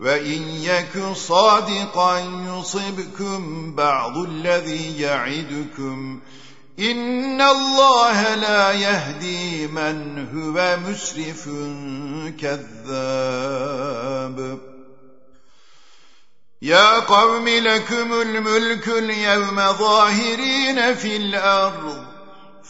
وإن يك صادقا يصبكم بعض الذي يعدكم. إن الله لا يهدي من هو مسرف كذاب. يا قوم لكم الملك اليوم ظاهرين في الأرض.